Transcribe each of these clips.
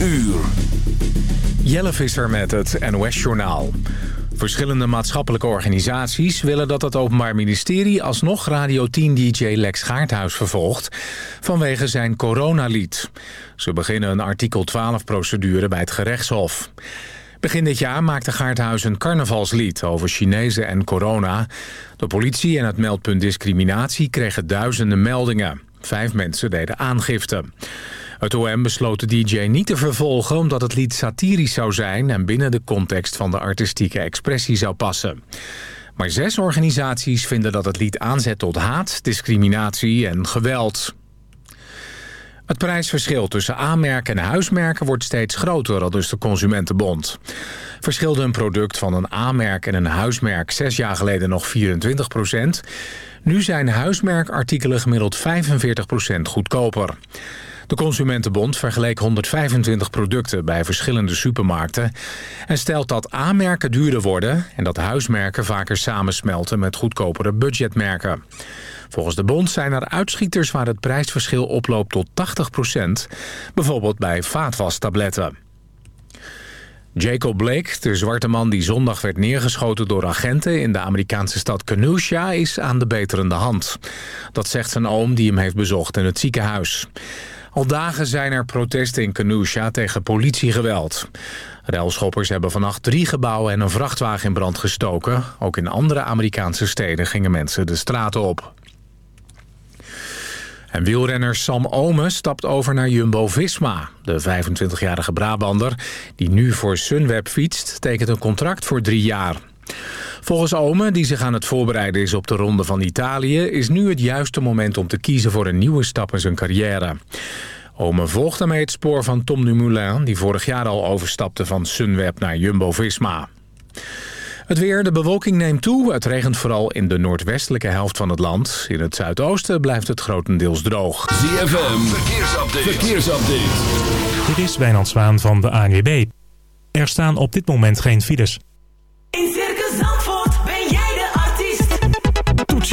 uur. Jelle Visser met het NOS-journaal. Verschillende maatschappelijke organisaties willen dat het Openbaar Ministerie... alsnog Radio 10-dj Lex Gaarthuis vervolgt vanwege zijn coronalied. Ze beginnen een artikel 12-procedure bij het gerechtshof. Begin dit jaar maakte Gaarthuis een carnavalslied over Chinezen en corona. De politie en het meldpunt discriminatie kregen duizenden meldingen. Vijf mensen deden aangifte. Het OM besloot de DJ niet te vervolgen omdat het lied satirisch zou zijn... en binnen de context van de artistieke expressie zou passen. Maar zes organisaties vinden dat het lied aanzet tot haat, discriminatie en geweld. Het prijsverschil tussen aanmerken en huismerken wordt steeds groter, al dus de Consumentenbond. Verschilde een product van een aanmerk en een huismerk zes jaar geleden nog 24 procent. Nu zijn huismerkartikelen gemiddeld 45 procent goedkoper. De Consumentenbond vergeleek 125 producten bij verschillende supermarkten... en stelt dat aanmerken duurder worden... en dat huismerken vaker samensmelten met goedkopere budgetmerken. Volgens de bond zijn er uitschieters waar het prijsverschil oploopt tot 80% bijvoorbeeld bij vaatwastabletten. Jacob Blake, de zwarte man die zondag werd neergeschoten door agenten in de Amerikaanse stad Kenosha, is aan de beterende hand. Dat zegt zijn oom die hem heeft bezocht in het ziekenhuis. Al dagen zijn er protesten in Kenosha tegen politiegeweld. Ruilschoppers hebben vannacht drie gebouwen en een vrachtwagen in brand gestoken. Ook in andere Amerikaanse steden gingen mensen de straten op. En wielrenner Sam Omen stapt over naar Jumbo-Visma. De 25-jarige Brabander, die nu voor Sunweb fietst... tekent een contract voor drie jaar. Volgens Omen, die zich aan het voorbereiden is op de Ronde van Italië... is nu het juiste moment om te kiezen voor een nieuwe stap in zijn carrière. Omen volgt daarmee het spoor van Tom Dumoulin... die vorig jaar al overstapte van Sunweb naar Jumbo-Visma. Het weer, de bewolking neemt toe. Het regent vooral in de noordwestelijke helft van het land. In het zuidoosten blijft het grotendeels droog. ZFM, verkeersupdate. verkeersupdate. Dit is Wijnand Zwaan van de ANWB. Er staan op dit moment geen files.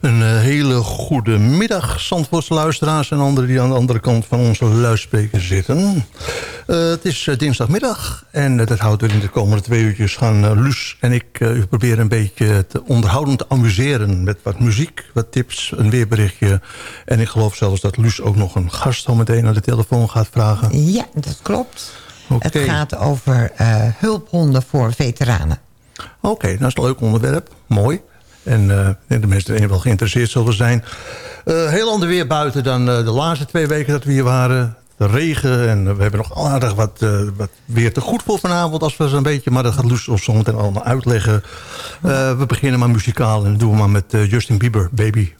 Een eh, hele goede middag, Zandvoorts luisteraars en anderen die aan de andere kant van onze luidspreker zitten. Eh, het is eh, dinsdagmiddag en dat houdt er in de komende twee uurtjes gaan uh, Luus en ik u proberen een beetje te onderhouden te amuseren met wat muziek, wat tips, een weerberichtje. En ik geloof zelfs dat Luus ook nog een gast zo meteen naar de telefoon gaat vragen. Ja, dat klopt. Het gaat over hulphonden voor veteranen. Oké, dat is een leuk onderwerp. Mooi. En denk de mensen er wel geïnteresseerd zullen zijn. Eh, heel ander weer buiten dan eh, de laatste twee weken dat we hier waren. De regen en we hebben nog aardig wat, wat weer te goed voor vanavond. Als we zo'n beetje, maar dat gaat Loes ons zometeen allemaal uitleggen. We beginnen maar muzikaal en doen we maar met Justin Bieber, Baby.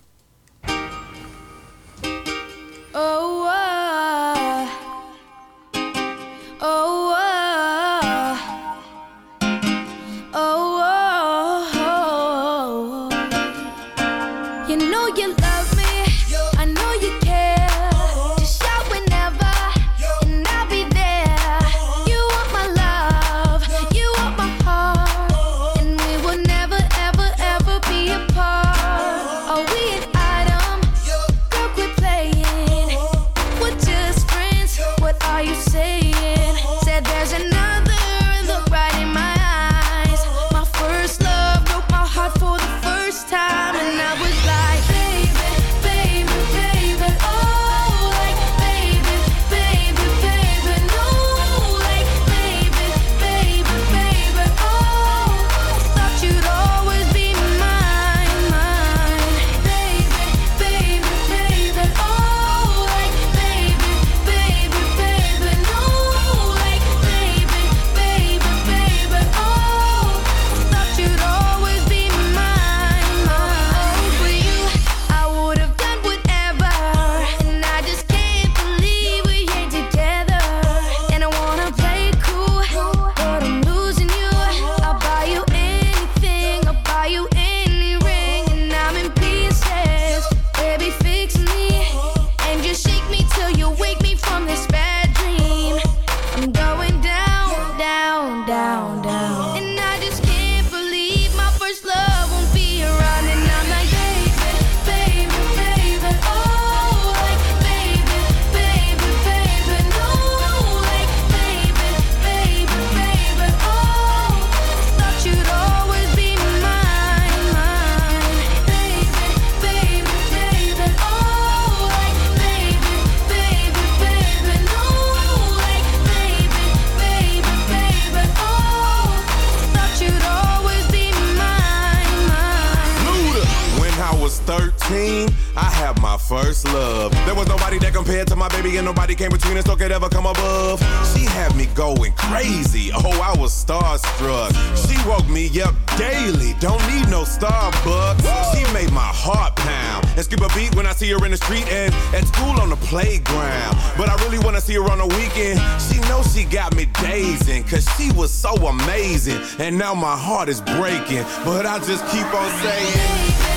And now my heart is breaking, but I just keep on saying.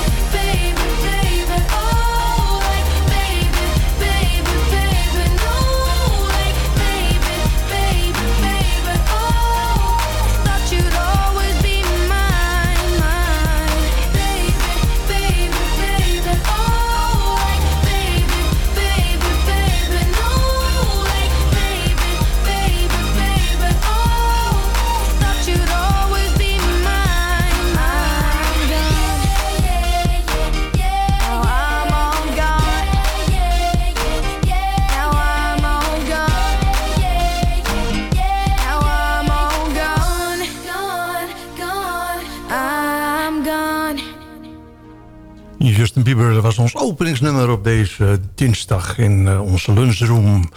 Was ons openingsnummer op deze dinsdag in eh, onze lunchroom.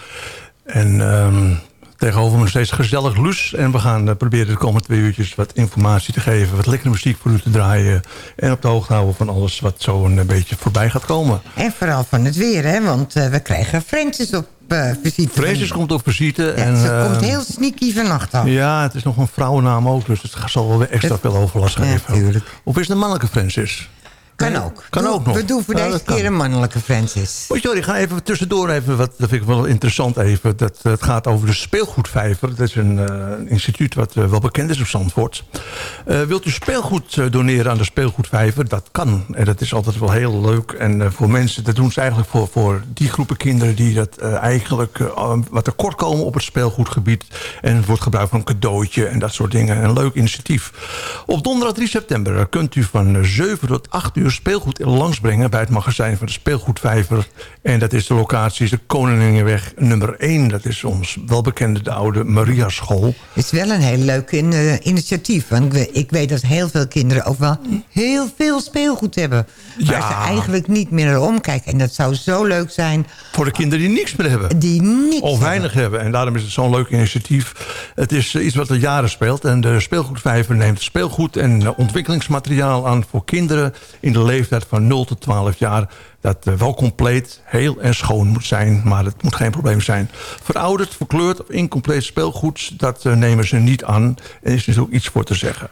En ehm, tegenover me steeds gezellig Loes. En we gaan eh, proberen de komende twee uurtjes wat informatie te geven. Wat lekkere muziek voor u te draaien. En op de hoogte houden van alles wat zo een beetje voorbij gaat komen. En vooral van het weer, hè? Want eh, we krijgen Francis op eh, visite. Francis komt op visite. Ja, en, ze eh, komt heel sneaky vannacht af. Ja, het is nog een vrouwennaam ook. Dus het zal wel weer extra veel overlast geven. Of is het een mannelijke Francis? Kan ook. Kan Doe- ook nog. We doen voor deze keer een mannelijke Francis. Oh, sorry, ga even tussendoor even wat, dat vind ik wel interessant even. Dat, het gaat over de speelgoedvijver. Dat is een eh, instituut wat eh, wel bekend is op Zandvoort. Eh, wilt u speelgoed eh, doneren aan de speelgoedvijver? Dat kan. En dat is altijd wel heel leuk. En eh, voor mensen, dat doen ze eigenlijk voor, voor die groepen kinderen... die dat eh, eigenlijk eh, wat tekort komen op het speelgoedgebied. En het wordt gebruikt van een cadeautje en dat soort dingen. Een leuk initiatief. Op donderdag 3 september eh, kunt u van eh, 7 tot 8 uur speelgoed langsbrengen... bij het magazijn van de speelgoedvijver. En dat is de locatie, is de Koninginweg nummer 1. Dat is ons welbekende de oude Maria School. Het is wel een heel leuk in- eh, initiatief. Want ik, we- ik weet dat heel veel kinderen ook wel heel veel speelgoed hebben. Waar Ja. ze eigenlijk niet meer naar omkijken. En dat zou zo leuk zijn. Voor de kinderen die niks meer hebben. Die niks Of weinig hebben. En daarom is het zo'n leuk initiatief. Het is eh, iets wat al jaren speelt. En de speelgoedvijver neemt speelgoed en eh, ontwikkelingsmateriaal aan... voor kinderen in de leeftijd van 0 tot 12 jaar... dat wel compleet, heel en schoon moet zijn. Maar het moet geen probleem zijn. Verouderd, verkleurd of incompleet speelgoed... dat eh, nemen ze niet aan. En is dus ook iets voor te zeggen.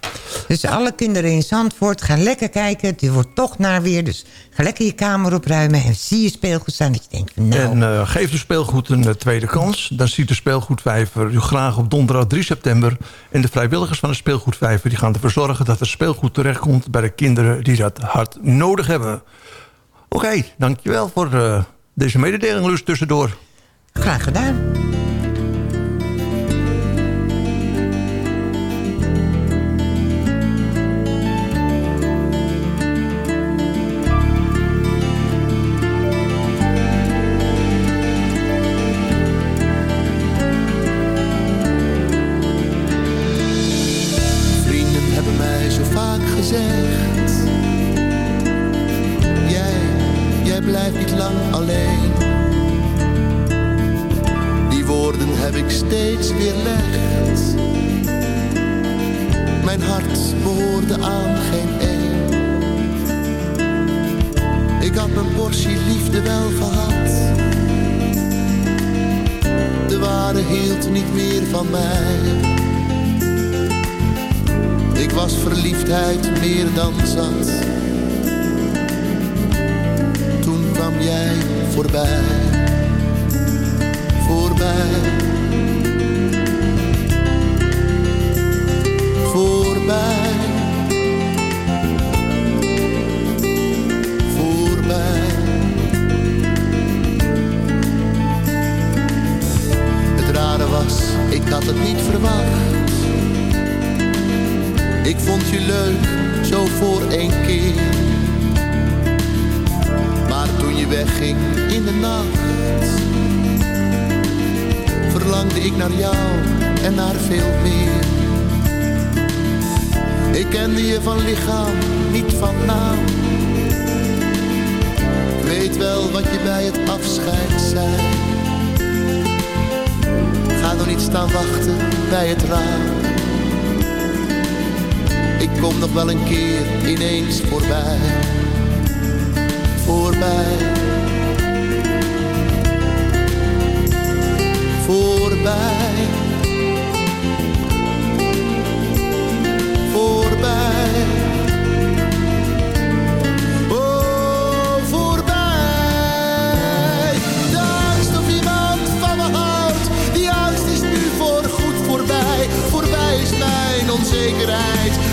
Dus alle kinderen in Zandvoort gaan lekker kijken. Het wordt toch naar weer. Dus ga lekker je kamer opruimen. En zie je speelgoed staan dat je denkt... Nou, En eh, geef de speelgoed een eh, tweede kans. Dan ziet de speelgoedvijver u graag op donderdag 3 september. En de vrijwilligers van de speelgoedvijver die gaan ervoor zorgen... dat er speelgoed terechtkomt bij de kinderen die dat hard nodig hebben. Oké, dankjewel voor eh, deze mededeling, Lus, tussendoor. graag gedaan. Leuk, zo voor één keer. Maar toen je wegging in de nacht, verlangde ik naar jou en naar veel meer. Ik kende je van lichaam, niet van naam. weet wel wat je bij het afscheid zei. Ga nog niet staan wachten bij het raam. Kom nog wel een keer ineens. Voorbij. Voorbij. Voorbij.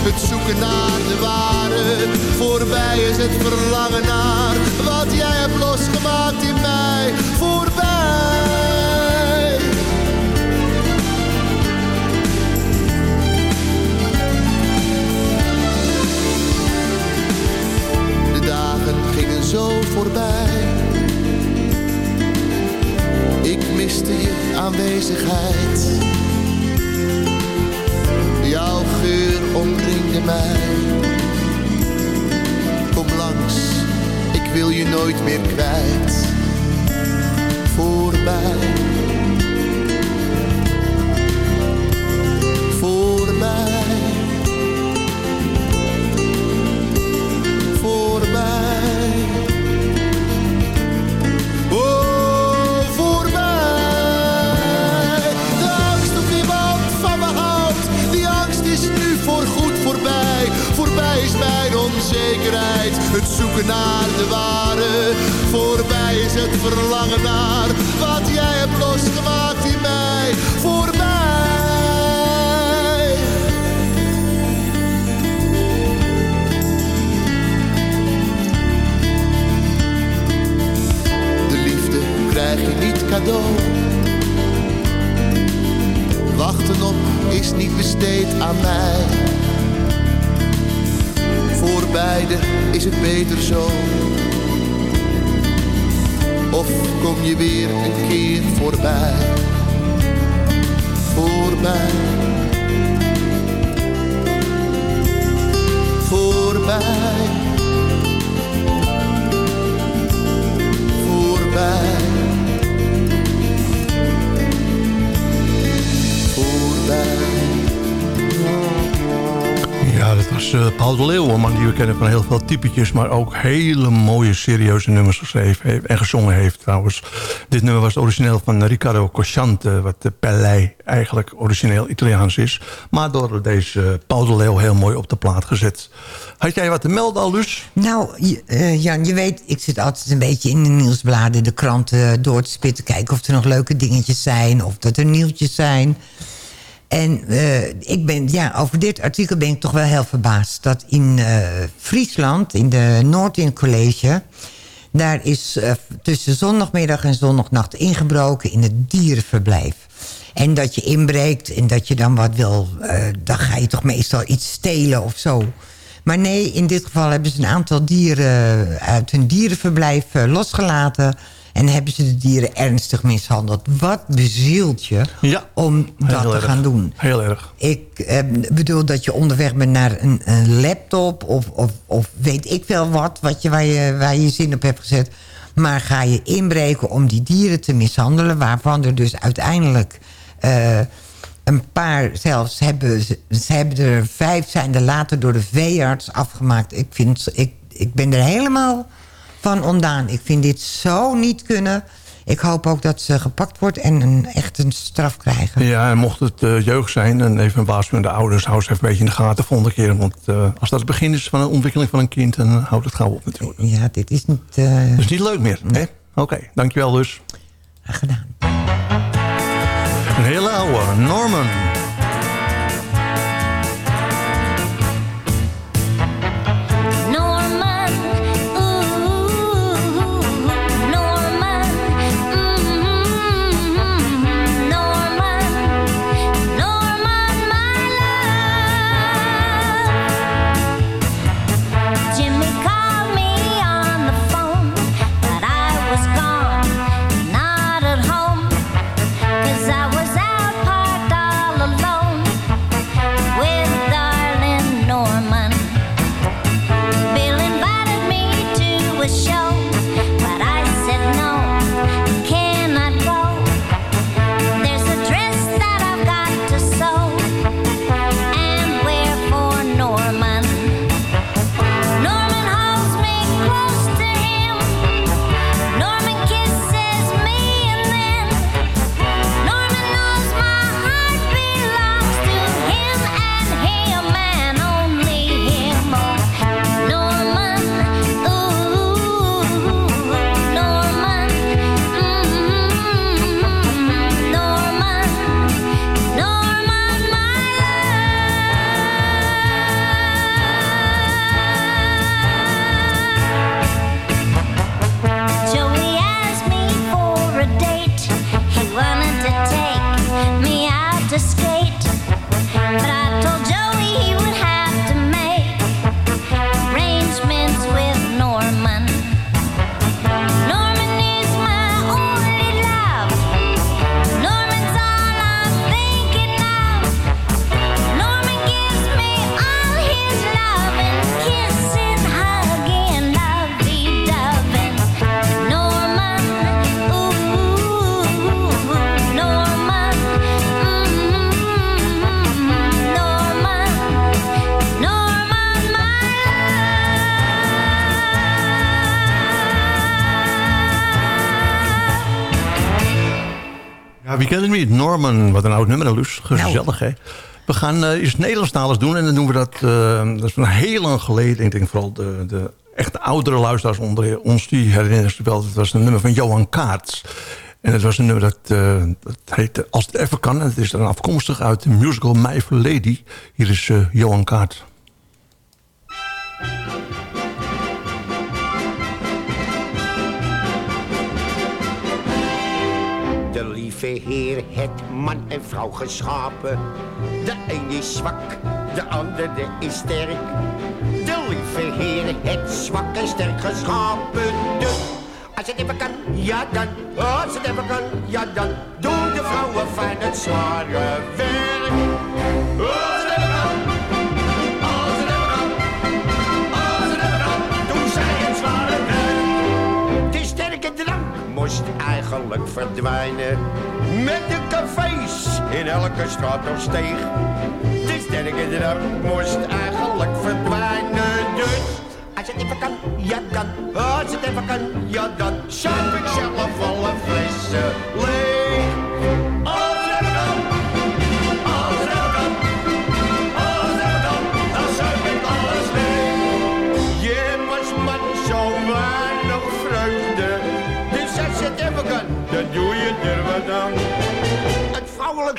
Het zoeken naar de ware. Voorbij is het verlangen naar wat jij hebt losgemaakt in mij. Voorbij. De dagen gingen zo voorbij. Ik miste je aanwezigheid. Omringde mij. Kom langs, ik wil je nooit meer kwijt. Voorbij. Maar ook hele mooie, serieuze nummers geschreven heeft en gezongen heeft trouwens. Dit nummer was origineel van Riccardo Cosciante... wat de Pellei eigenlijk origineel Italiaans is... maar door deze Paul de heel mooi op de plaat gezet. Had jij wat te melden al, Luus? Nou, eh, Jan, je weet, ik zit altijd een beetje in de nieuwsbladen... de kranten door te spitten, kijken of er nog leuke dingetjes zijn... of dat er nieuwtjes zijn... En eh, ik ben, ja, over dit artikel ben ik toch wel heel verbaasd. Dat in eh, Friesland, in de Noordwind College... daar is eh, tussen zondagmiddag en zondagnacht ingebroken in het dierenverblijf. En dat je inbreekt en dat je dan wat wil... dan ga je toch meestal iets stelen of zo. Maar nee, in dit geval hebben ze een aantal dieren uit hun dierenverblijf losgelaten... en hebben ze de dieren ernstig mishandeld. Wat bezielt je Ja, om dat heel te erg. gaan doen? Heel erg. Ik eh, bedoel dat je onderweg bent naar een, een laptop of, of, of weet ik veel wat, wat je, waar, je, waar je je zin op hebt gezet. Maar ga je inbreken om die dieren te mishandelen... waarvan er dus uiteindelijk eh, een paar zelfs hebben... Ze, ze hebben er vijf zijn er later door de veearts afgemaakt. Ik, vind, ik, ik ben er helemaal van ondaan. Ik vind dit zo niet kunnen... Ik hoop ook dat ze gepakt wordt en een, echt een straf krijgen. Ja, en mocht het eh, jeugd zijn, en even een waarschuwing de ouders... hou ze even een beetje in de gaten volgende keer. Want eh, als dat het begin is van een ontwikkeling van een kind... dan houdt het gauw op natuurlijk. Ja, dit is niet... Dat is niet leuk meer, hè? Oké, dankjewel dus. Graag gedaan. Een hele oude. Norman, Norman, wat een oud nummer, Luus. Gezellig, hè? We gaan uh, iets Nederlandstaligs doen en dan doen we dat... Uh, dat is een heel lang geleden. Ik denk vooral de, de echte oudere luisteraars onder ons... die herinneren zich wel, het was een nummer van Johan Kaarts. En het was een nummer dat, uh, dat heette Als het even kan. En het is dan afkomstig uit de musical My Fair Lady. Hier is Johan Kaart. Lieve Heer het man en vrouw geschapen. De een is zwak, de andere is sterk. De lieve Heer het zwak en sterk geschapen. Dus als het even kan, ja dan. Als het even kan, ja dan. Doen de vrouwen fijn het zware werk. Als het even kan. Als het even kan. Als het even kan. Doen zij het zware werk. De sterke drank moest eigenlijk verdwijnen. Met de cafés in elke straat of steeg. De sterke drank moest eigenlijk verdwijnen. Dus als het even kan, ja dan. Als het even kan, ja dan. Ik zelf alle flessen.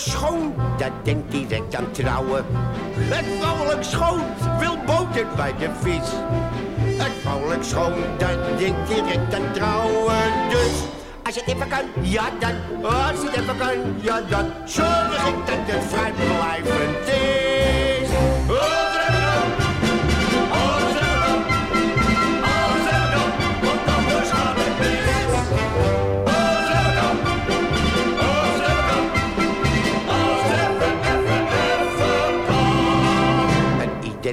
Schoon, dat denkt direct aan trouwen. Het vrouwelijk schoon wil boter bij de vis. Het vrouwelijk schoon, dat denkt direct aan trouwen. Dus als het even kan, ja dan. Als het even kan, ja dan. Zorg ik dat het vrijblijvend is.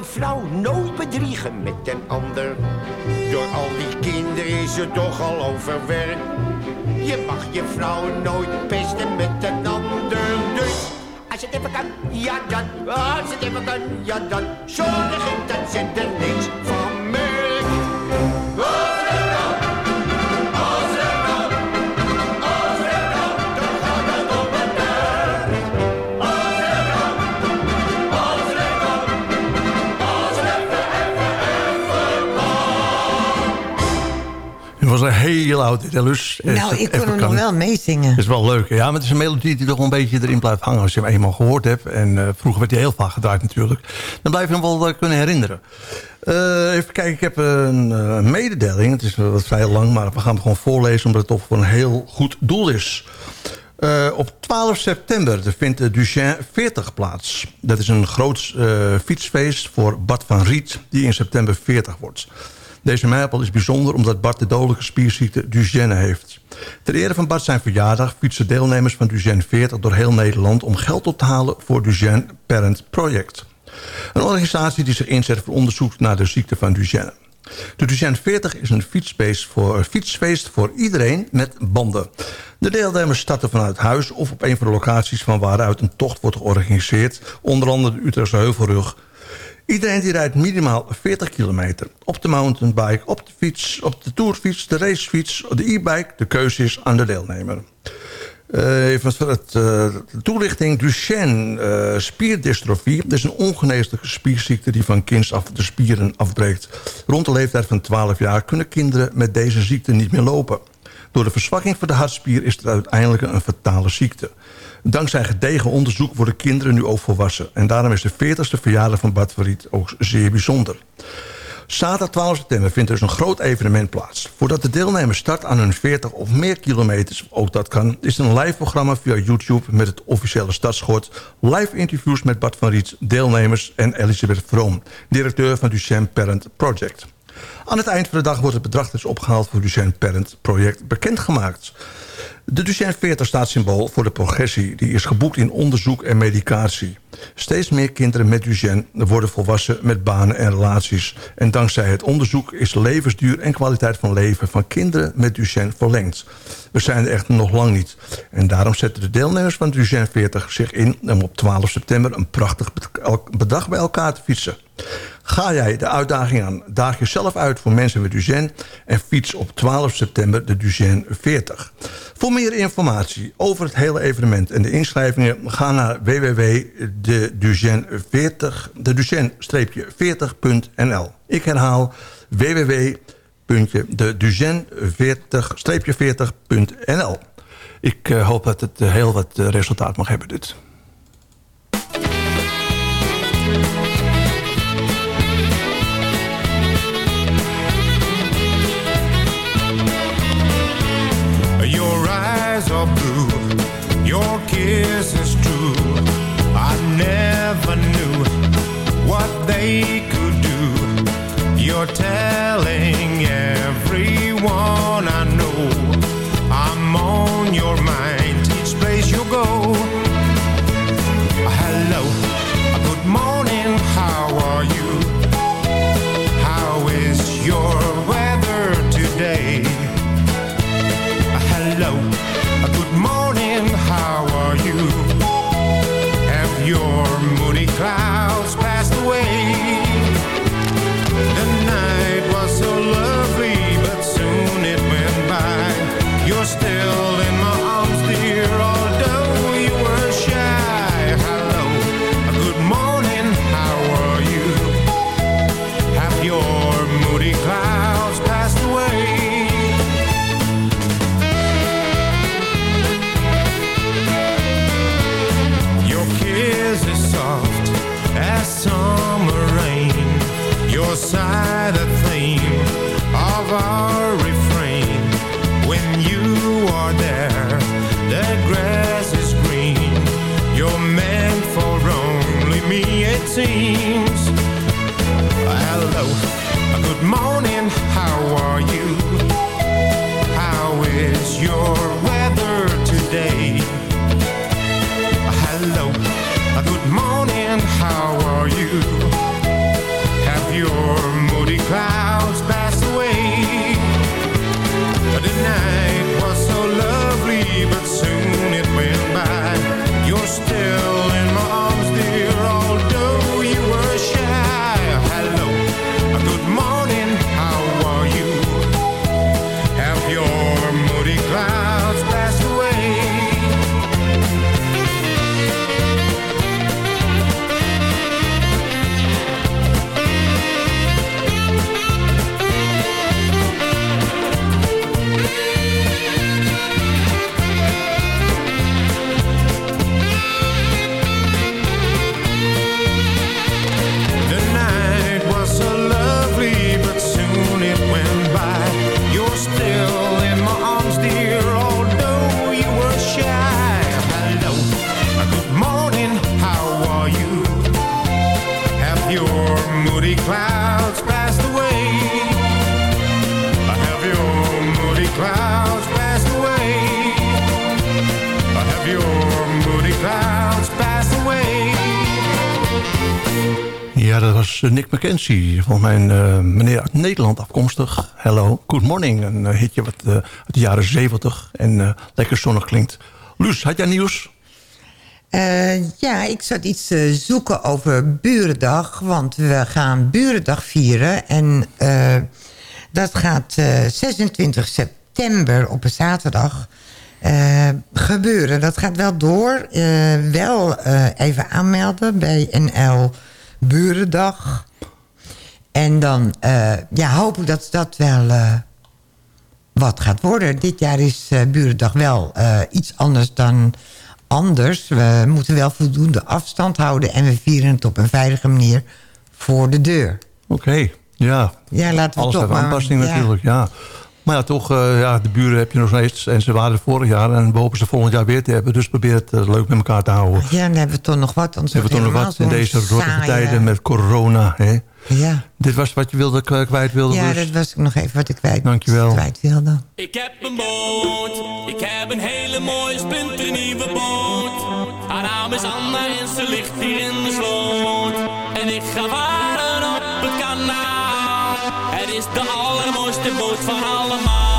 Je je vrouw nooit bedriegen met een ander. Door al die kinderen is ze toch al overwerkt. Je mag je vrouw nooit pesten met een ander. Dus als het even kan, ja dan. Als het even kan, ja dan. Zorg dat ze er niks was een heel oud. Nou, ik kon hem nog wel meezingen. Dat is wel leuk. Ja, maar het is een melodie die toch een beetje erin blijft hangen... als je hem eenmaal gehoord hebt. En eh, vroeger werd hij heel vaak gedraaid natuurlijk. Dan blijf je hem wel eh, kunnen herinneren. Eh, even kijken, ik heb een mededeling. Het is wel wat vrij lang, maar we gaan het gewoon voorlezen... omdat het toch voor een heel goed doel is. Op 12 september vindt de Duchenne 40 plaats. Dat is een groot fietsfeest voor Bart van Riet... die in september 40 wordt. Deze mijlpaal is bijzonder omdat Bart de dodelijke spierziekte Duchenne heeft. Ter ere van Bart zijn verjaardag fietsen deelnemers van Duchenne 40 door heel Nederland... om geld op te halen voor Duchenne Parent Project. Een organisatie die zich inzet voor onderzoek naar de ziekte van Duchenne. De Duchenne 40 is een fietsfeest voor, fietsfeest voor iedereen met banden. De deelnemers starten vanuit huis of op een van de locaties... van waaruit een tocht wordt georganiseerd. Onder andere de Utrechtse Heuvelrug, Iedereen die rijdt minimaal 40 kilometer. Op de mountainbike, op de fiets, op de tourfiets, de racefiets, de e-bike. De keuze is aan de deelnemer. Eh, even het, eh, de toelichting. Duchenne eh, spierdystrofie. Dat is een ongeneeslijke spierziekte die van kinds af de spieren afbreekt. Rond de leeftijd van 12 jaar kunnen kinderen met deze ziekte niet meer lopen. Door de verzwakking van de hartspier is het uiteindelijk een fatale ziekte. Dankzij gedegen onderzoek worden kinderen nu ook volwassen. En daarom is de 40ste verjaardag van Bart ook zeer bijzonder. Zaterdag 12 september vindt dus een groot evenement plaats. Voordat de deelnemer start aan hun 40 of meer kilometers, ook dat kan... is een live programma via YouTube met het officiële startschot... live interviews met Bart van Riet, deelnemers en Elisabeth Vroom... directeur van Duchenne Parent Project. Aan het eind van de dag wordt het bedrag is opgehaald... voor het Duchenne Parent project bekendgemaakt. De Duchenne 40 staat symbool voor de progressie... die is geboekt in onderzoek en medicatie. Steeds meer kinderen met Duchenne worden volwassen met banen en relaties. En dankzij het onderzoek is levensduur en kwaliteit van leven... van kinderen met Duchenne verlengd. We zijn er echt nog lang niet. En daarom zetten de deelnemers van Duchenne 40 zich in... om op 12 september een prachtig bedrag bij elkaar te fietsen. Ga jij de uitdaging aan, daag jezelf uit voor mensen met Duchenne... en fiets op 12 september de Duchenne 40. Voor meer informatie over het hele evenement en de inschrijvingen... ga naar www.deduchenne40.nl. Ik herhaal www.deduchenne40-40.nl. Ik uh, hoop dat het uh, heel wat uh, resultaat mag hebben, dit. tell Van mijn uh, meneer uit Nederland afkomstig. Hello, good morning. Een uh, hitje wat uh, uit de jaren zeventig en lekker zonnig klinkt. Luus, had jij nieuws? ja, ik zat iets te zoeken over Burendag. Want we gaan Burendag vieren. En dat gaat 26 september op een zaterdag gebeuren. Dat gaat wel door. wel even aanmelden bij NL Burendag. En dan uh, ja, hoop ik dat dat wel uh, wat gaat worden. Dit jaar is uh, Burendag wel iets anders dan anders. We moeten wel voldoende afstand houden... en we vieren het op een veilige manier voor de deur. Oké, okay, ja. Ja, laten we Alles toch maar, aanpassing ja. natuurlijk, ja. Maar ja, toch, ja, de buren heb je nog steeds. En ze waren er vorig jaar en we hopen ze volgend jaar weer te hebben. Dus probeer het leuk met elkaar te houden. Ja, dan hebben we toch nog wat. Anders hebben we toch nog wat in deze rottige saaie... tijden met corona. Hè? Ja. Dit was wat je wilde, eh, kwijt wilde. Ja, dus. dat was nog even wat ik kwijt, Dankjewel. kwijt wilde. Ik heb een boot, ik heb een hele mooie splinternieuwe boot. Haar naam is Anna en ze ligt hier in de sloot. En ik ga varen op het kanaal. Het is de allermooiste boot van allemaal.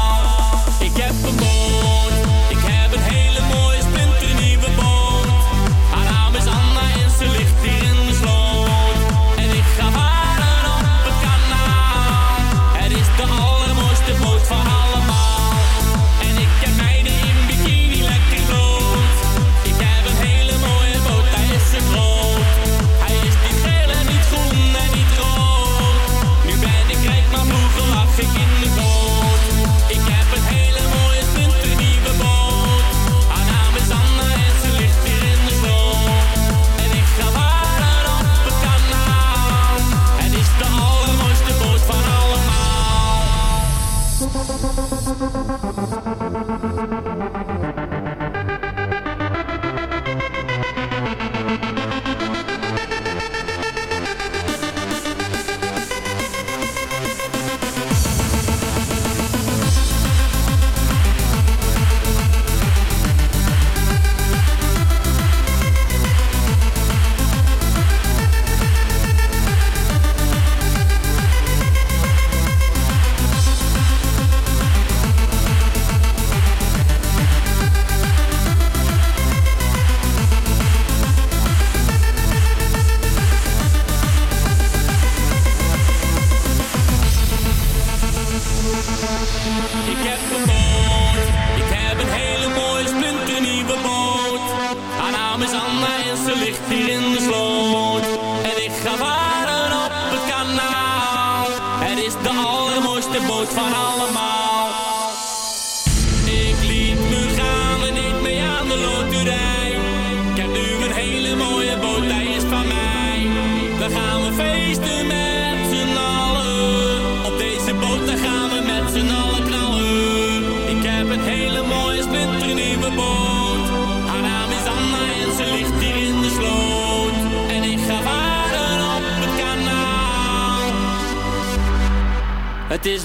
get the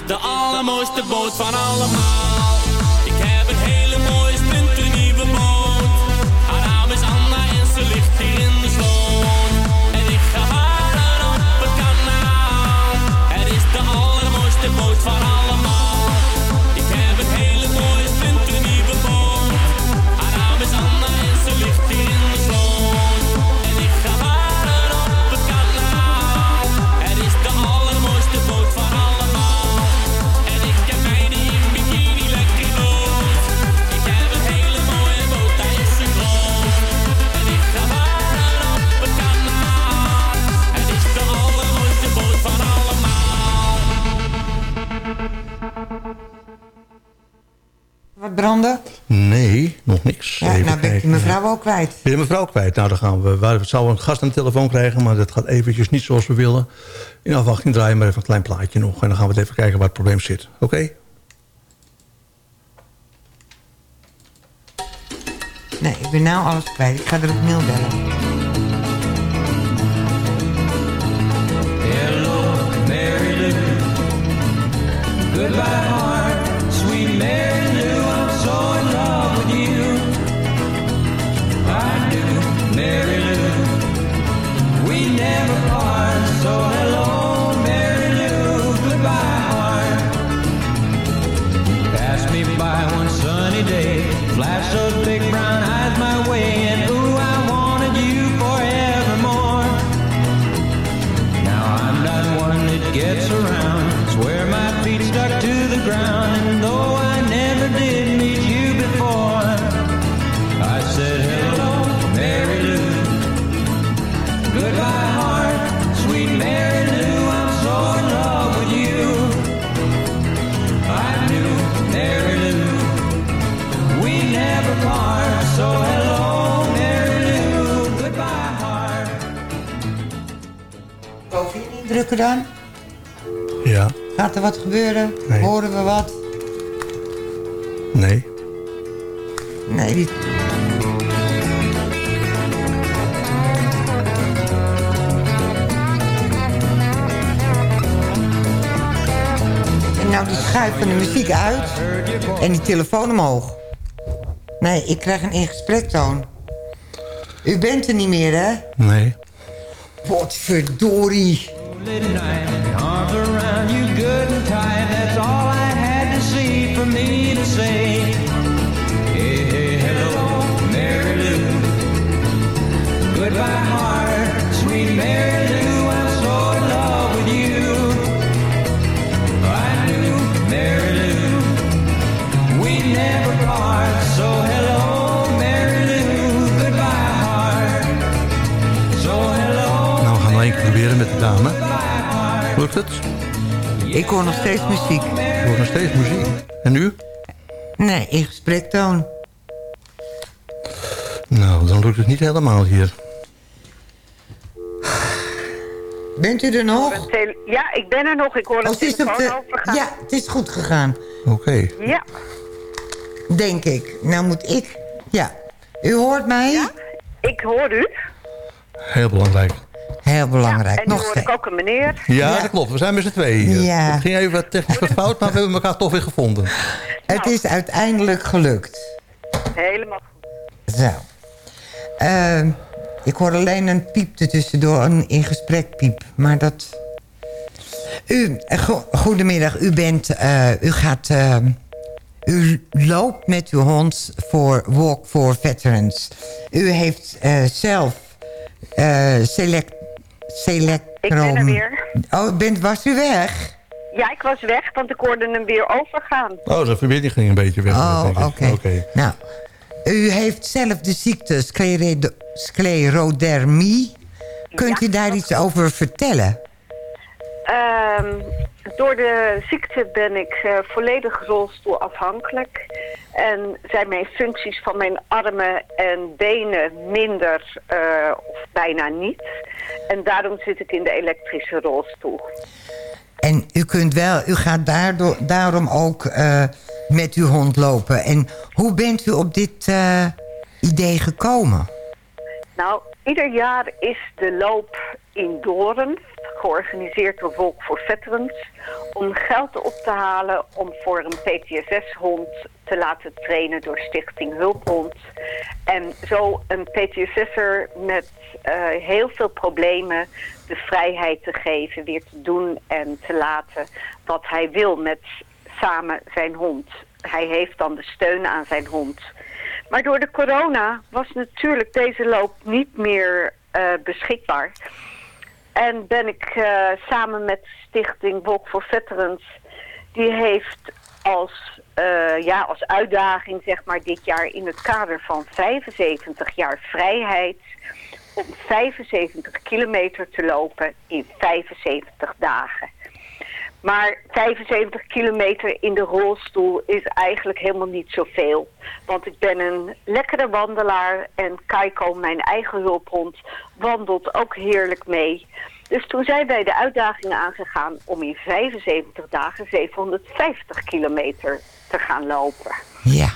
de allermooiste boot van allemaal. branden? Nee, nog niks. Ja, Even nou ben je mevrouw ook kwijt. Ben je mevrouw kwijt? Nou, dan gaan we. We zouden een gast aan de telefoon krijgen, maar dat gaat eventjes niet zoals we willen. In afwachting draaien maar even een klein plaatje nog. En dan gaan we even kijken waar het probleem zit. Oké? Nee, ik ben nou alles kwijt. Ik ga er het mail bellen. Ja. Gaat er wat gebeuren? Horen we wat? Nee. Nee. En nou die schuiven van de muziek uit en die telefoon omhoog. Nee, ik krijg een ingesprektoon. U bent er niet meer, hè? Nee. wat verdorie midnight. Ik hoor nog steeds muziek. Ik hoor nog steeds muziek. En nu? Nee, ingesprektoon. Nou, dan lukt het niet helemaal hier. Bent u er nog? Ja, ik ben er nog. Ik hoor Oh, een het telefoon de- overgaan. Ja, het is goed gegaan. Oké. Ja. Denk ik. Nou moet ik... Ja. U hoort mij? Ik hoor u. Heel belangrijk. Heel belangrijk. En nu nog hoor ik ook een meneer. Ja, dat klopt. We zijn met z'n tweeën hier. Ja. Het ging even wat technisch wat fout, maar we hebben elkaar toch weer gevonden. Het is uiteindelijk gelukt. Helemaal Zo. Ehm, ik hoor alleen een piep tussendoor, een in gesprek piep. Maar dat... U, eh, go- goedemiddag, u bent... eh, u gaat... eh, u loopt met uw hond voor Walk for Veterans. U heeft eh, zelf eh select... Ik ben er weer. Oh, bent, was u weg? Ja, ik was weg, want ik hoorde hem weer overgaan. Oh, de verbinding ging een beetje weg. Oh, oké. Nou, u heeft zelf de ziekte sclero- sclerodermie. Kunt u daar iets over vertellen? Ehm, door de ziekte ben ik eh, volledig rolstoelafhankelijk. En zijn mijn functies van mijn armen en benen minder eh, of bijna niet. En daarom zit ik in de elektrische rolstoel. En u kunt wel, u gaat daardoor, daarom ook eh, met uw hond lopen. En hoe bent u op dit idee gekomen? Nou, ieder jaar is de loop in Doren, georganiseerd door Volk voor Veterans, om geld op te halen om voor een PTSS-hond te laten trainen door Stichting Hulphond. En zo een PTSS'er met eh, heel veel problemen de vrijheid te geven, weer te doen en te laten wat hij wil met samen zijn hond. Hij heeft dan de steun aan zijn hond. Maar door de corona was natuurlijk deze loop niet meer eh, beschikbaar. En ben ik eh, samen met Stichting Walk for Veterans... die heeft als, eh, ja, als uitdaging zeg maar, dit jaar in het kader van 75 jaar vrijheid... om 75 kilometer te lopen in 75 dagen. Maar 75 kilometer in de rolstoel is eigenlijk helemaal niet zoveel. Want ik ben een lekkere wandelaar en Kaiko, mijn eigen hulphond, wandelt ook heerlijk mee. Dus toen zijn wij de uitdaging aangegaan om in 75 dagen 750 kilometer te gaan lopen. Ja.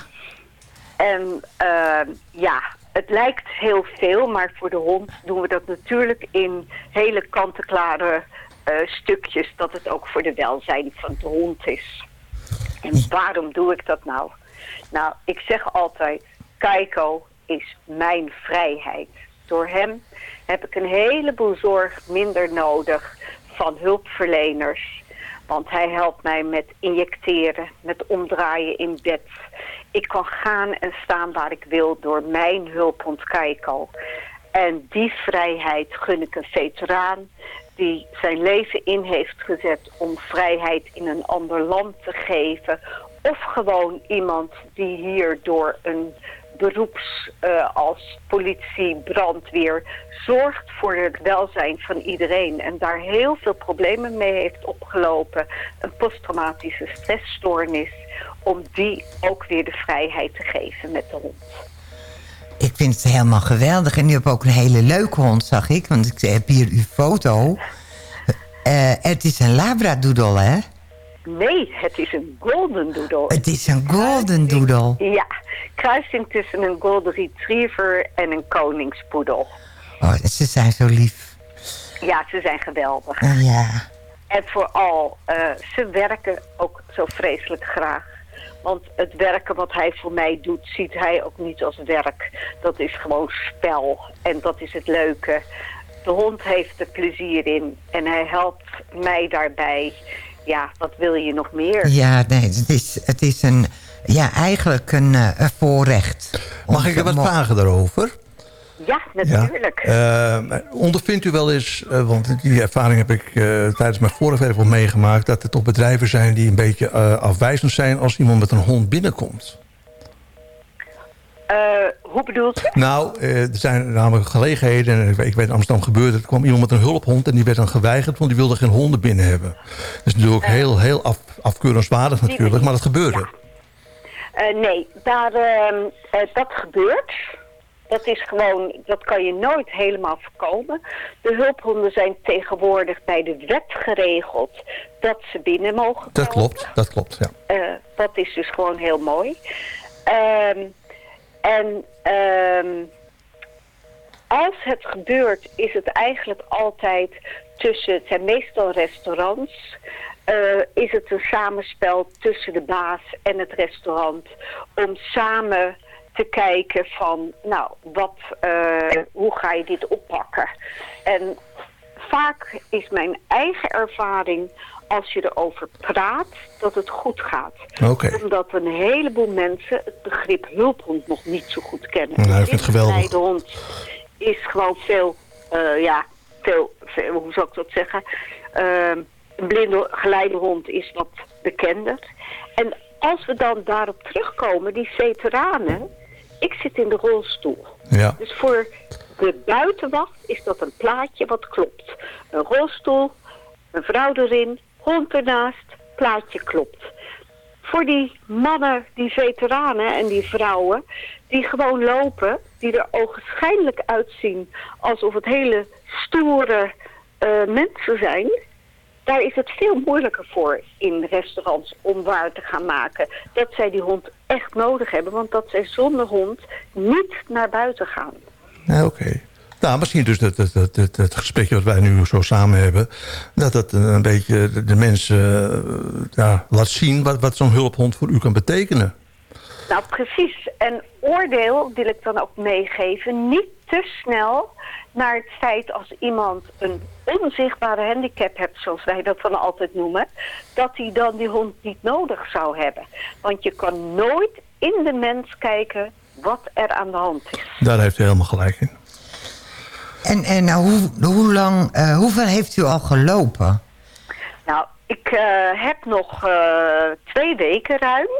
En eh, ja, het lijkt heel veel, maar voor de hond doen we dat natuurlijk in hele kant-en-klare stukjes, dat het ook voor de welzijn van de hond is. En waarom doe ik dat nou? Nou, ik zeg altijd, Kaiko is mijn vrijheid. Door hem heb ik een heleboel zorg minder nodig van hulpverleners. Want hij helpt mij met injecteren, met omdraaien in bed. Ik kan gaan en staan waar ik wil door mijn hulphond Kaiko. En die vrijheid gun ik een veteraan die zijn leven in heeft gezet om vrijheid in een ander land te geven. Of gewoon iemand die hier door een beroeps eh, als politie, brandweer zorgt voor het welzijn van iedereen en daar heel veel problemen mee heeft opgelopen, een posttraumatische stressstoornis, om die ook weer de vrijheid te geven met de hond. Ik vind het helemaal geweldig. En u hebt ook een hele leuke hond, zag ik. Want ik heb hier uw foto. Eh, het is een labradoodle, hè? Nee, het is een golden doodle. Het is een golden doodle. Ja, kruising tussen een golden retriever en een koningspoedel. Oh, ze zijn zo lief. Ja, ze zijn geweldig. Ja. En vooral, eh, ze werken ook zo vreselijk graag. Want het werken wat hij voor mij doet, ziet hij ook niet als werk. Dat is gewoon spel. En dat is het leuke. De hond heeft er plezier in. En hij helpt mij daarbij. Ja, wat wil je nog meer? Ja, nee, het is, het is een, ja, eigenlijk een, eh, een voorrecht. Mag ik er wat vragen daarover? Ja, natuurlijk. Eh, ondervindt u wel eens, eh, want die ervaring heb ik eh, tijdens mijn vorige werk wel meegemaakt... dat er toch bedrijven zijn die een beetje afwijzend zijn als iemand met een hond binnenkomt? Hoe bedoelt u? Nou, er zijn namelijk gelegenheden, en ik weet, in Amsterdam gebeurde het... er kwam iemand met een hulphond en die werd dan geweigerd... want die wilde geen honden binnen hebben. Dat is natuurlijk heel, heel af, afkeurenswaardig natuurlijk, maar dat gebeurde. Eh, nee, daar, ehm, eh, dat gebeurt. Dat is gewoon, dat kan je nooit helemaal voorkomen. De hulphonden zijn tegenwoordig bij de wet geregeld dat ze binnen mogen Dat klopt, dat klopt, ja. Eh, dat is dus gewoon heel mooi. Ehm, en ehm, als het gebeurt, is het eigenlijk altijd tussen, het zijn meestal restaurants, eh, is het een samenspel tussen de baas en het restaurant om samen te kijken van, nou, wat, eh, hoe ga je dit oppakken? En vaak is mijn eigen ervaring, als je erover praat, dat het goed gaat. Oké. Omdat een heleboel mensen het begrip hulphond nog niet zo goed kennen. Nou, ik vind het geweldig. De hond is gewoon veel, eh, ja, veel, veel, hoe zou ik dat zeggen? Ehm, een blinde geleidehond is wat bekender. En als we dan daarop terugkomen, die veteranen, ik zit in de rolstoel. Ja. Dus voor de buitenwacht is dat een plaatje wat klopt. Een rolstoel, een vrouw erin, hond ernaast, plaatje klopt. Voor die mannen, die veteranen en die vrouwen, die gewoon lopen, die er ogenschijnlijk uitzien alsof het hele stoere eh, mensen zijn, daar is het veel moeilijker voor in restaurants om waar te gaan maken. Dat zij die hond echt nodig hebben, want dat zij zonder hond niet naar buiten gaan. Ja, Oké. Nou, misschien dus het, het, het, het, het gesprekje wat wij nu zo samen hebben... dat dat een, beetje de, de mensen eh, ja, laat zien... wat, wat zo'n hulphond voor u kan betekenen. Nou, precies. En oordeel wil ik dan ook meegeven. Niet te snel naar het feit als iemand een onzichtbare handicap hebt, zoals wij dat dan altijd noemen, dat hij dan die hond niet nodig zou hebben. Want je kan nooit in de mens kijken wat er aan de hand is. Daar heeft u helemaal gelijk in. En, en nou, hoe, hoe lang, eh, hoeveel heeft u al gelopen? Nou, ik eh, heb nog eh, twee weken ruim.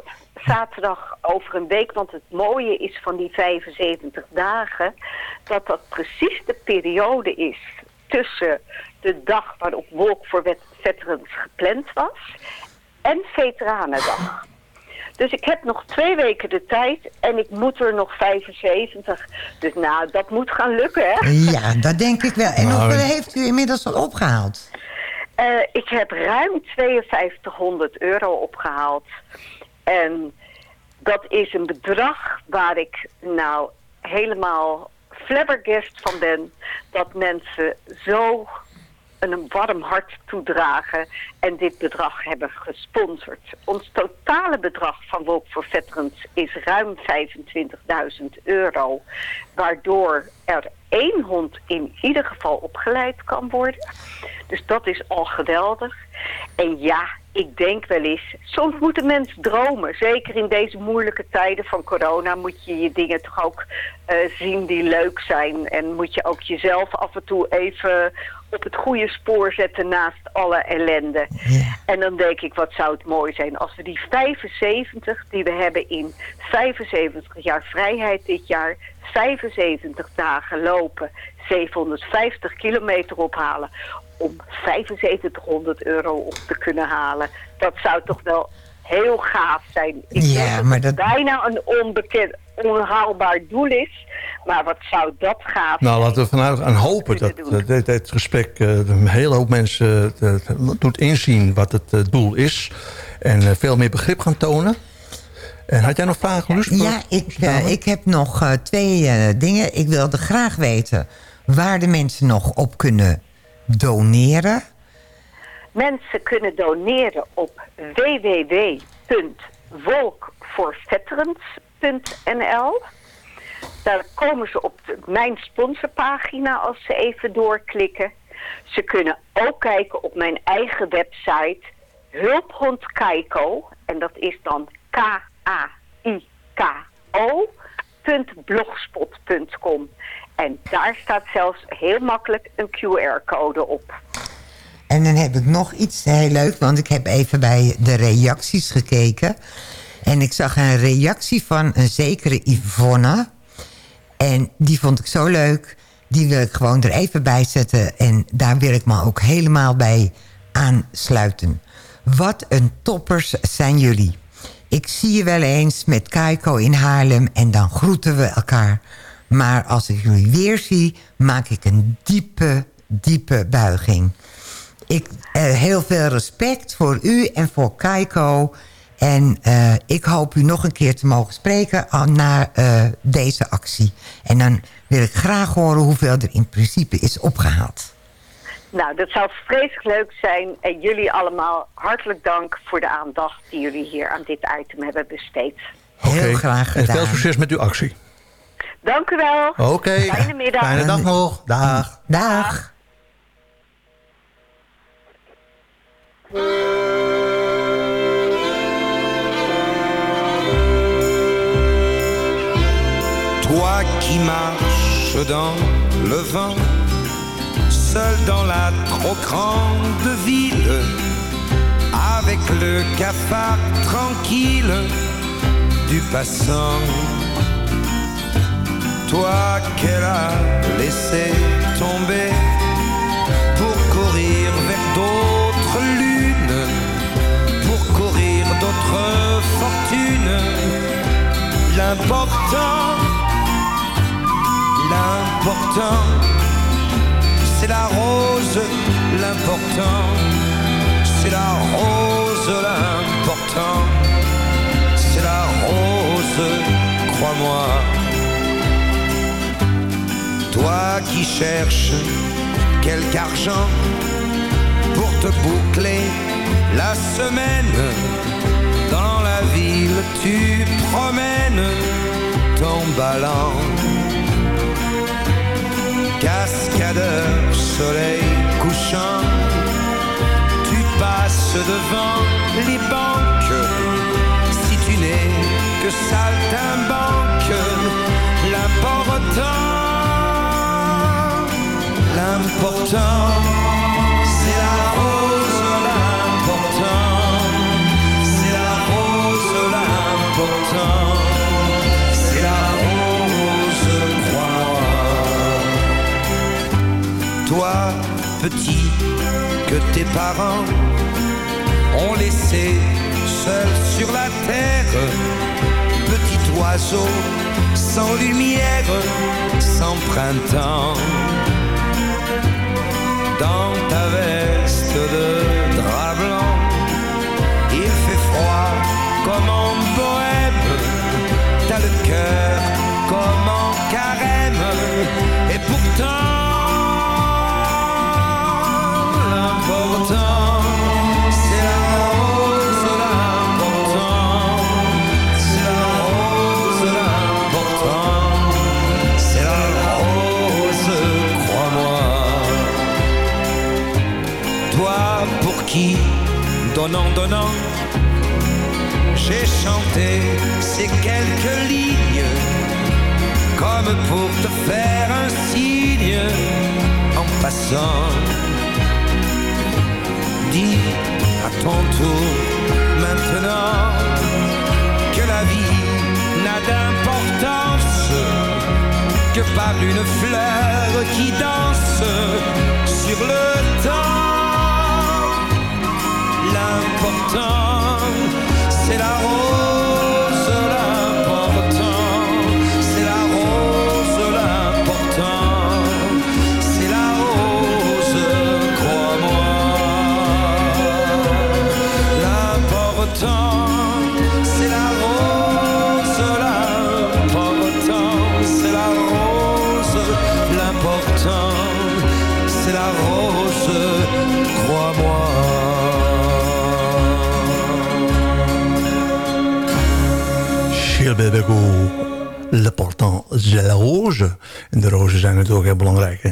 Zaterdag over een week, want het mooie is van die 75 dagen... dat dat precies de periode is tussen de dag waarop Walk for Vet- Veterans gepland was... en Veteranendag. Dus ik heb nog twee weken de tijd en ik moet er nog 75. Dus nou, dat moet gaan lukken, hè? Ja, dat denk ik wel. En Nou, hoeveel heeft u inmiddels al opgehaald? Eh, ik heb ruim 5200 euro opgehaald. En dat is een bedrag waar ik nou helemaal flabbergast van ben. Dat mensen zo een warm hart toedragen en dit bedrag hebben gesponsord. Ons totale bedrag van Walk for Veterans is ruim 25.000 euro. Waardoor er één hond in ieder geval opgeleid kan worden. Dus dat is al geweldig. En ja, ik denk wel eens, soms moet een mens dromen. Zeker in deze moeilijke tijden van corona moet je je dingen toch ook eh, zien die leuk zijn. En moet je ook jezelf af en toe even op het goede spoor zetten naast alle ellende. En dan denk ik, wat zou het mooi zijn als we die 75 die we hebben in 75 jaar vrijheid dit jaar, 75 dagen lopen, 750 kilometer ophalen om 7500 euro op te kunnen halen. Dat zou toch wel heel gaaf zijn. Ik Ja, denk dat maar het dat- bijna een onbekend, onhaalbaar doel is. Maar wat zou dat gaaf Nou, laten we vanuit gaan hopen dat eh, dit, dit gesprek eh, een hele hoop mensen eh, doet inzien wat het doel is. En eh, veel meer begrip gaan tonen. En had jij nog vragen, Luus? Ja, ik, ik heb nog twee eh, dingen. Ik wilde graag weten waar de mensen nog op kunnen doneren. Mensen kunnen doneren op www.wolkvoorveterans.nl. Daar komen ze op mijn sponsorpagina als ze even doorklikken. Ze kunnen ook kijken op mijn eigen website Hulphond Kaiko. En dat is dan K-A-I-K-O blogspot.com. En daar staat zelfs heel makkelijk een QR-code op. En dan heb ik nog iets heel leuk, want ik heb even bij de reacties gekeken. En ik zag een reactie van een zekere Yvonne. En die vond ik zo leuk. Die wil ik gewoon er even bij zetten. En daar wil ik me ook helemaal bij aansluiten. Wat een toppers zijn jullie. Ik zie je wel eens met Kaiko in Haarlem en dan groeten we elkaar. Maar als ik jullie weer zie, maak ik een diepe, diepe buiging. Ik eh, heel veel respect voor u en voor Kaiko. En eh, ik hoop u nog een keer te mogen spreken aan, na eh, deze actie. En dan wil ik graag horen hoeveel er in principe is opgehaald. Nou, dat zou vreselijk leuk zijn. En jullie allemaal hartelijk dank voor de aandacht die jullie hier aan dit item hebben besteed. Heel graag En gedaan. veel succes met uw actie. Dank u wel. Oké. Fijne middag. Fijne dag nog. Dag. Dag. Toi qui marches dans le vent, seul dans la trop grande ville, avec le cafard tranquille du passant. Toi qu'elle a laissé tomber pour courir vers d'autres lunes, pour courir d'autres fortunes. L'important, l'important, c'est la rose, l'important, c'est la rose, l'important, c'est la rose, crois-moi. Toi qui cherches quelque argent pour te boucler la semaine, dans la ville tu promènes ton ballon. Cascadeur, soleil couchant, tu passes devant les banques. Si tu n'es que saltimbanque, l'important, l'important, c'est la rose, l'important, c'est la rose, l'important, c'est la rose, crois-moi. Toi, petit, que tes parents ont laissé seul sur la terre, petit oiseau sans lumière, sans printemps. Ta veste de drap blanc, il fait froid comme en bohème, t'as le cœur par une fleur qui danse sur le temps. L'important, c'est la rose, Bebego. L'important c'est la rose. En de rozen zijn natuurlijk heel belangrijk, hè?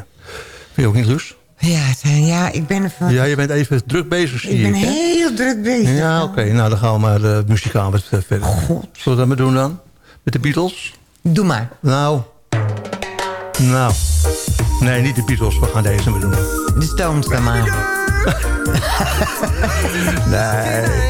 Vind je ook niet, Luus? Ja, ja, ik ben even... Ja, je bent even druk bezig, zie ik ben ik, heel druk bezig. Ja, oké. Nou, dan gaan we maar uh, muzikaal wat verder. Zullen we dat maar doen dan? Met de Beatles? Doe maar. Nou. Nou. Nee, niet de Beatles. We gaan deze maar doen. De Stones dan maar. nee.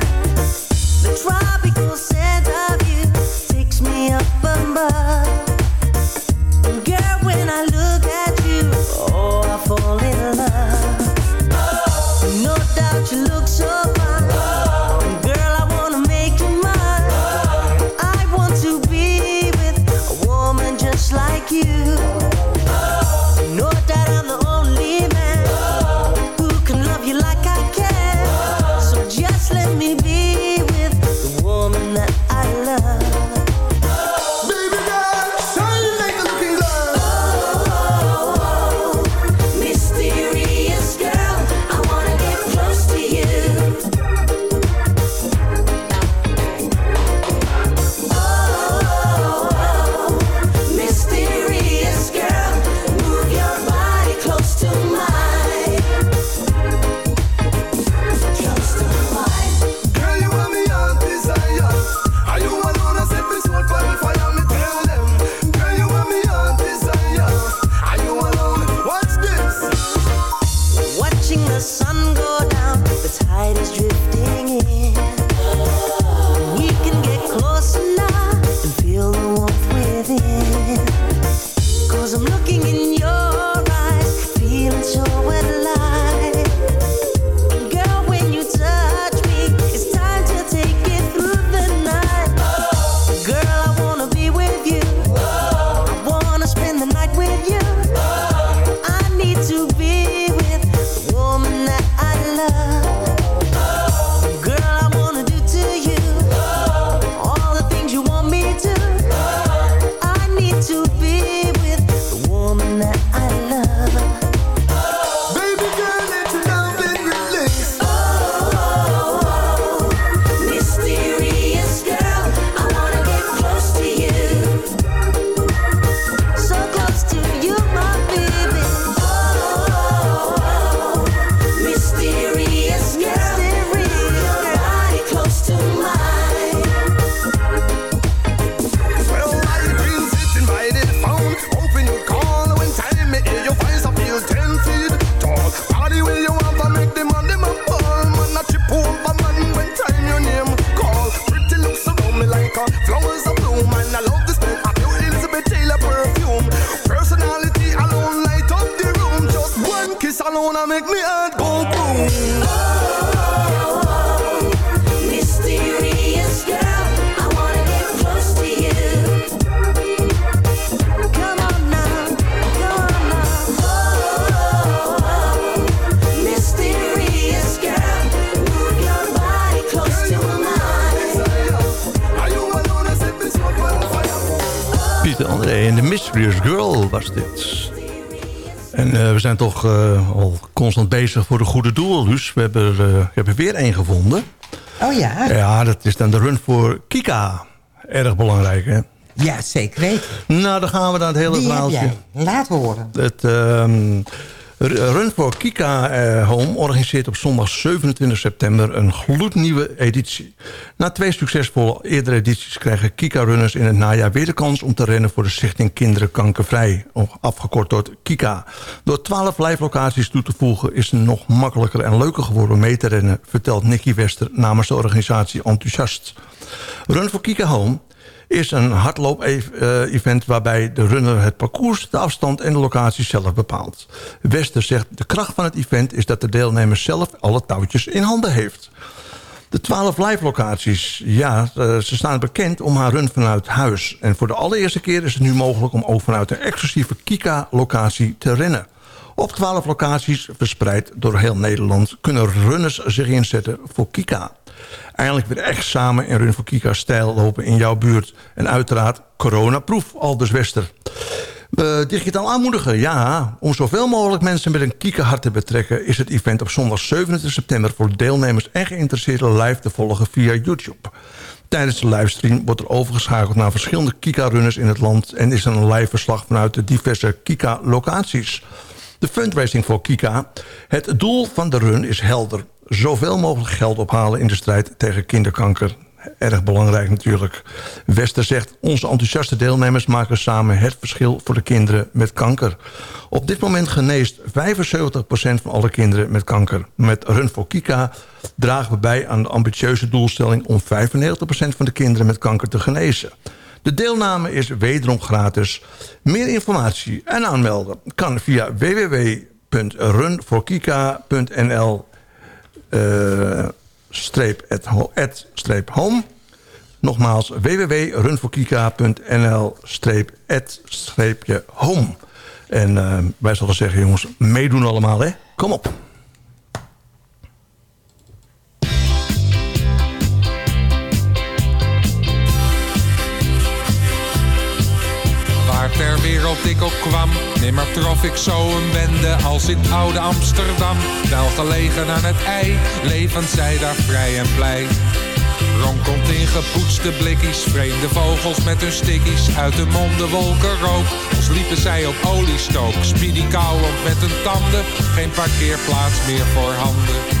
Zijn toch eh, al constant bezig voor de goede doel. Dus we hebben, er, eh, ik heb er weer één gevonden. Oh ja? Ja, dat is dan de run voor Kika. Erg belangrijk, hè? Ja, zeker weten. Nou, dan gaan we naar het hele Die verhaaltje. jij. Laat horen. Het ehm, Run for Kika eh, Home organiseert op zondag 27 september een gloednieuwe editie. Na twee succesvolle eerdere edities krijgen Kika-runners in het najaar weer de kans om te rennen voor de Stichting Kinderen Kankervrij, afgekort tot Kika. Door 12 live locaties toe te voegen is het nog makkelijker en leuker geworden om mee te rennen, vertelt Nicky Wester namens de organisatie Enthousiast. Run for Kika Home is een hardloop-event waarbij de runner het parcours, de afstand en de locatie zelf bepaalt. Wester zegt de kracht van het event is dat de deelnemer zelf alle touwtjes in handen heeft. De 12 live locaties, ja, eh, ze staan bekend om haar run vanuit huis. En voor de allereerste keer is het nu mogelijk om ook vanuit een exclusieve Kika-locatie te rennen. Op 12 locaties, verspreid door heel Nederland, kunnen runners zich inzetten voor Kika. Eindelijk weer echt samen in Run voor Kika-stijl lopen in jouw buurt. En uiteraard coronaproof, Aldus Wester. Uh, digitaal aanmoedigen, ja. Om zoveel mogelijk mensen met een Kika-hart te betrekken... is het event op zondag 27 september voor deelnemers en geïnteresseerden live te volgen via YouTube. Tijdens de livestream wordt er overgeschakeld naar verschillende Kika-runners in het land... en is er een live verslag vanuit de diverse Kika-locaties. De fundraising voor Kika. Het doel van de run is helder. Zoveel mogelijk geld ophalen in de strijd tegen kinderkanker. Erg belangrijk natuurlijk. Wester zegt, onze enthousiaste deelnemers maken samen het verschil voor de kinderen met kanker. Op dit moment geneest 75% van alle kinderen met kanker. Met Run voor Kika dragen we bij aan de ambitieuze doelstelling... om 95% van de kinderen met kanker te genezen. De deelname is wederom gratis. Meer informatie en aanmelden kan via www.runvoorkika.nl uh, streep at, home. Nogmaals www.runvoorkika.nl streep at streepje home. En uh, wij zullen zeggen jongens, meedoen allemaal hè. Kom op. wereld ik ook kwam, nimmer trof ik zo een bende als in oude Amsterdam. Wel gelegen aan het ei, levend zij daar vrij en blij. Ronkelt in gepoetste blikkies, vreemde vogels met hun stickies. Uit de monden wolken rook, als liepen zij op oliestook. Speedy kauwend met hun tanden, geen parkeerplaats meer voor handen.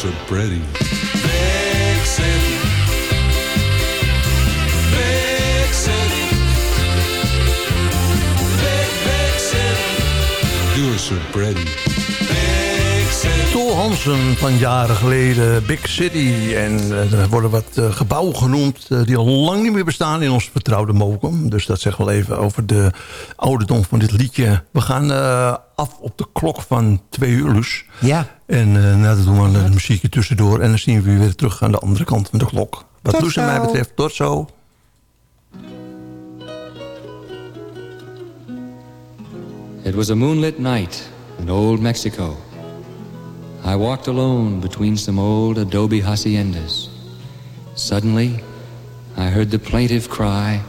So pretty. Big city. Big city. Big, big city. You're so pretty. Tol Hansen van jaren geleden, Big City. En eh, er worden wat eh, gebouwen genoemd eh, die al lang niet meer bestaan in ons vertrouwde Mokum. Dus dat zegt wel even over de ouderdom van dit liedje. We gaan eh, af op de klok van twee uur, Luus. Ja. En eh nou, dan doen we een muziekje tussendoor. En dan zien we weer terug aan de andere kant van de klok. Wat Tot en mij betreft, tot zo. It was a moonlit night in old Mexico. I walked alone between some old adobe haciendas. Suddenly, I heard the plaintive cry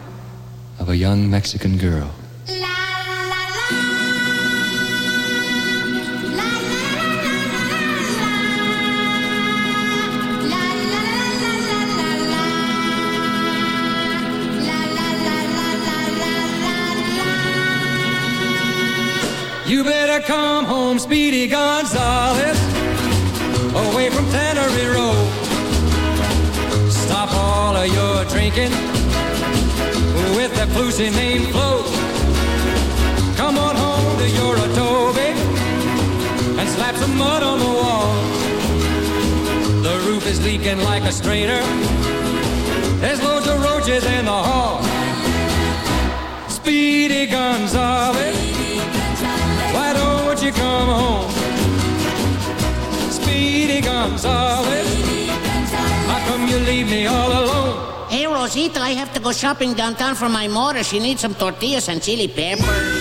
of a young Mexican girl. You better come home, Speedy Gonzales, away from Tannery Road. Stop all of your drinking with that flusy name Flo. Come on home to your adobe and slap some mud on the wall. The roof is leaking like a strainer. There's loads of roaches in the hall. Speedy Gonzales, why don't you come home? How come you leave me all alone? Hey, Rosita, I have to go shopping downtown for my mother. She needs some tortillas and chili pepper.